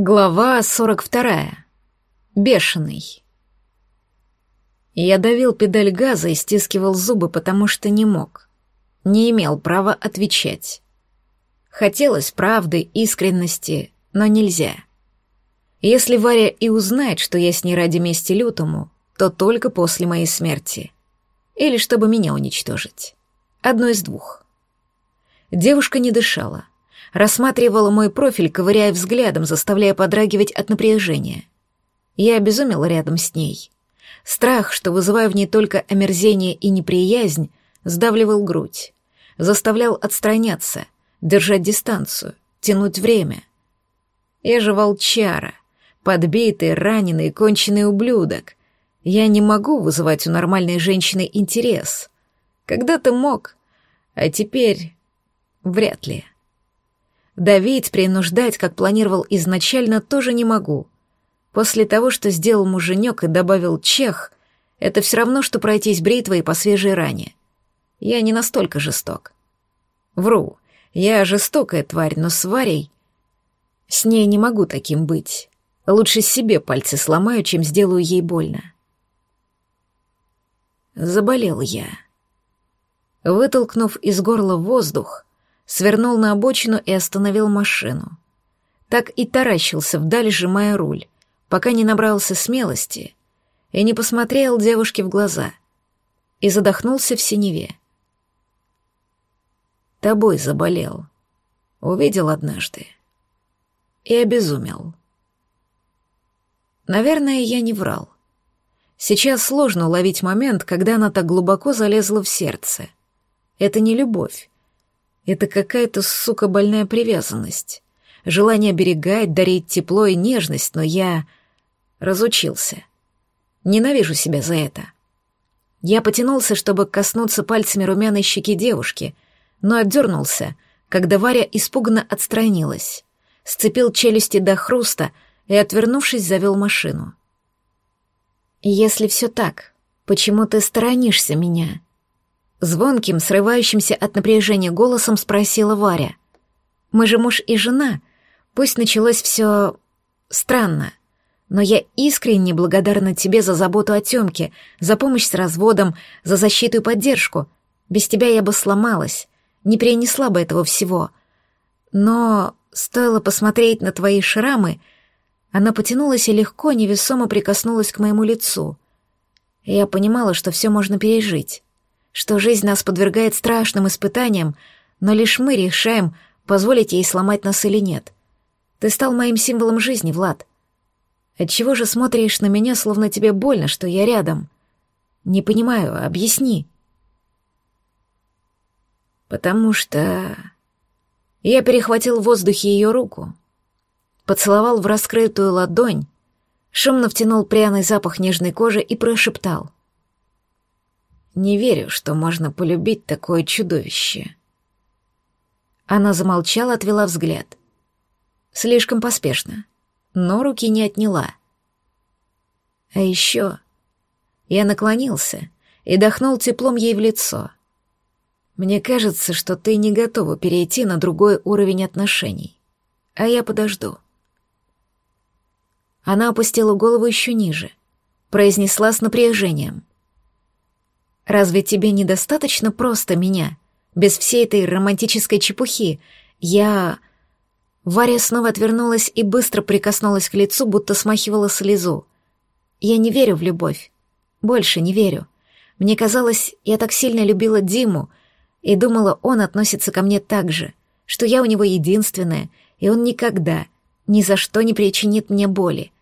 Глава 42. Бешеный. Я давил педаль газа и стискивал зубы, потому что не мог. Не имел права отвечать. Хотелось правды, искренности, но нельзя. Если Варя и узнает, что я с ней ради мести лютому, то только после моей смерти. Или чтобы меня уничтожить. Одно из двух. Девушка не дышала — рассматривала мой профиль, ковыряя взглядом, заставляя подрагивать от напряжения. Я обезумела рядом с ней. Страх, что вызываю в ней только омерзение и неприязнь, сдавливал грудь, заставлял отстраняться, держать дистанцию, тянуть время. Я же волчара, подбитый, раненый, конченый ублюдок. Я не могу вызывать у нормальной женщины интерес. Когда-то мог, а теперь вряд ли. Давить, принуждать, как планировал изначально, тоже не могу. После того, что сделал муженек и добавил чех, это все равно, что пройтись бритвой по свежей ране. Я не настолько жесток. Вру, я жестокая тварь, но с Варей... С ней не могу таким быть. Лучше себе пальцы сломаю, чем сделаю ей больно. Заболел я. Вытолкнув из горла воздух, свернул на обочину и остановил машину. Так и таращился вдаль, сжимая руль, пока не набрался смелости и не посмотрел девушке в глаза и задохнулся в синеве. Тобой заболел. Увидел однажды. И обезумел. Наверное, я не врал. Сейчас сложно уловить момент, когда она так глубоко залезла в сердце. Это не любовь, это какая-то, сука, больная привязанность. Желание оберегать, дарить тепло и нежность, но я разучился. Ненавижу себя за это. Я потянулся, чтобы коснуться пальцами румяной щеки девушки, но отдернулся, когда Варя испуганно отстранилась, сцепил челюсти до хруста и, отвернувшись, завел машину. «Если все так, почему ты сторонишься меня?» Звонким, срывающимся от напряжения голосом спросила Варя. «Мы же муж и жена. Пусть началось все странно, но я искренне благодарна тебе за заботу о Тёмке, за помощь с разводом, за защиту и поддержку. Без тебя я бы сломалась, не перенесла бы этого всего. Но стоило посмотреть на твои шрамы, она потянулась и легко, невесомо прикоснулась к моему лицу. Я понимала, что все можно пережить что жизнь нас подвергает страшным испытаниям, но лишь мы решаем, позволить ей сломать нас или нет. Ты стал моим символом жизни, Влад. Отчего же смотришь на меня, словно тебе больно, что я рядом? Не понимаю, объясни. Потому что... Я перехватил в воздухе ее руку, поцеловал в раскрытую ладонь, шумно втянул пряный запах нежной кожи и прошептал — не верю, что можно полюбить такое чудовище. Она замолчала, отвела взгляд. Слишком поспешно, но руки не отняла. А еще я наклонился и дохнул теплом ей в лицо. Мне кажется, что ты не готова перейти на другой уровень отношений, а я подожду. Она опустила голову еще ниже, произнесла с напряжением. Разве тебе недостаточно просто меня? Без всей этой романтической чепухи. Я...» Варя снова отвернулась и быстро прикоснулась к лицу, будто смахивала слезу. «Я не верю в любовь. Больше не верю. Мне казалось, я так сильно любила Диму и думала, он относится ко мне так же, что я у него единственная, и он никогда, ни за что не причинит мне боли.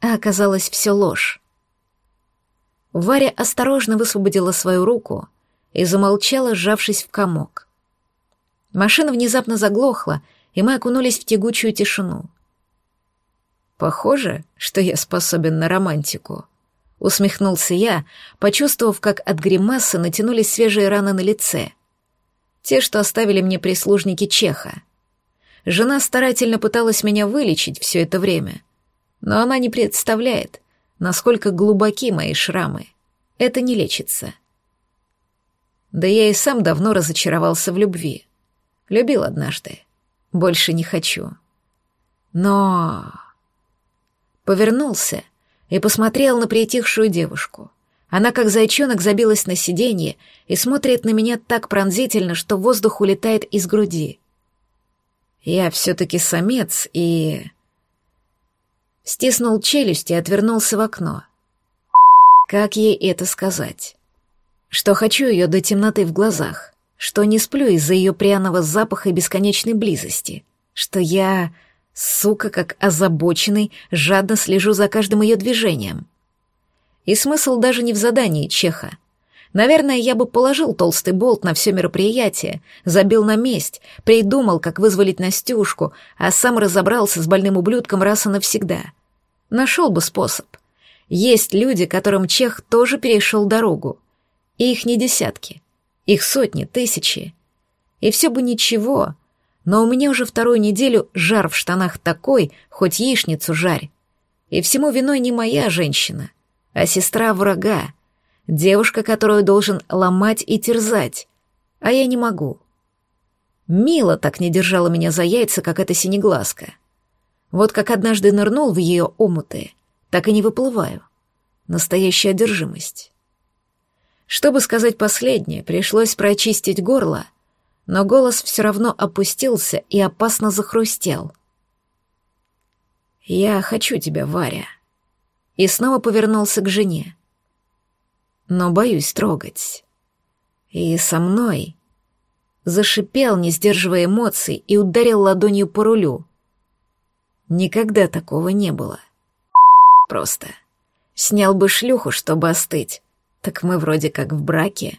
А оказалось все ложь. Варя осторожно высвободила свою руку и замолчала, сжавшись в комок. Машина внезапно заглохла, и мы окунулись в тягучую тишину. «Похоже, что я способен на романтику», — усмехнулся я, почувствовав, как от гримасы натянулись свежие раны на лице. Те, что оставили мне прислужники Чеха. Жена старательно пыталась меня вылечить все это время, но она не представляет, насколько глубоки мои шрамы. Это не лечится. Да я и сам давно разочаровался в любви. Любил однажды. Больше не хочу. Но... Повернулся и посмотрел на притихшую девушку. Она, как зайчонок, забилась на сиденье и смотрит на меня так пронзительно, что воздух улетает из груди. Я все-таки самец и... Стиснул челюсть и отвернулся в окно. Как ей это сказать? Что хочу ее до темноты в глазах, что не сплю из-за ее пряного запаха и бесконечной близости, что я, сука, как озабоченный, жадно слежу за каждым ее движением. И смысл даже не в задании Чеха. Наверное, я бы положил толстый болт на все мероприятие, забил на месть, придумал, как вызволить Настюшку, а сам разобрался с больным ублюдком раз и навсегда. Нашел бы способ. Есть люди, которым Чех тоже перешел дорогу. И их не десятки. Их сотни, тысячи. И все бы ничего, но у меня уже вторую неделю жар в штанах такой, хоть яичницу жарь. И всему виной не моя женщина, а сестра врага, девушка, которую должен ломать и терзать, а я не могу. Мила так не держала меня за яйца, как эта синеглазка. Вот как однажды нырнул в ее омуты, так и не выплываю. Настоящая одержимость. Чтобы сказать последнее, пришлось прочистить горло, но голос все равно опустился и опасно захрустел. «Я хочу тебя, Варя». И снова повернулся к жене. «Но боюсь трогать. И со мной...» Зашипел, не сдерживая эмоций, и ударил ладонью по рулю. Никогда такого не было. Просто. Снял бы шлюху, чтобы остыть. Так мы вроде как в браке.